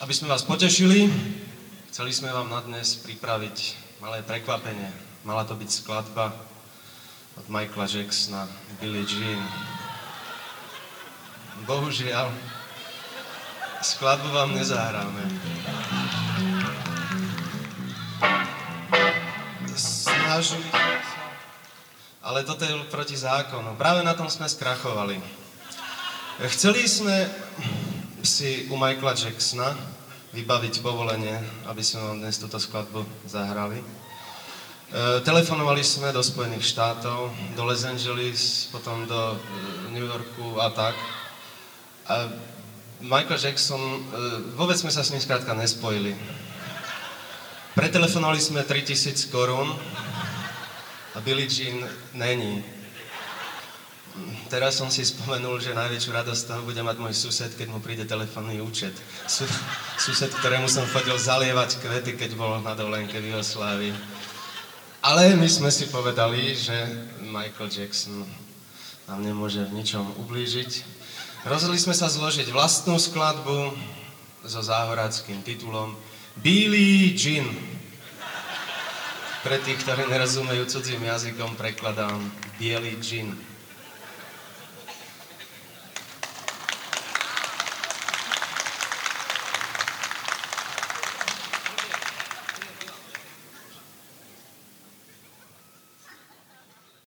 Aby sme vás potešili, chceli sme vám na dnes pripraviť malé prekvapenie. Mala to byť skladba od Michaela Jacksona Billie Jean. Bohužiaľ, skladbu vám nezahráme. Snažili ale toto je proti zákonu. Práve na tom sme skrachovali. Chceli sme si u Michaela Jacksona vybaviť povolenie, aby sme vám dnes túto skladbu zahrali. E, telefonovali sme do Spojených štátov, do Los Angeles, potom do e, New Yorku a tak. A Michael Jackson, e, vôbec sme sa s ním skrátka nespojili. Pretelefonovali sme 3000 korún a Billie Jean není. Teraz som si spomenul, že najväčšiu radosť toho bude mať môj sused, keď mu príde telefónny účet. Su, sused, ktorému som chodil zalievať kvety, keď bol na dovolenke v Jugoslávii. Ale my sme si povedali, že Michael Jackson nám nemôže v ničom ublížiť. Rozhodli sme sa zložiť vlastnú skladbu so záhoráckým titulom Billie Jean. Pre tých, ktorí nerozumejú cudzím jazykom, prekladám Bielý džin.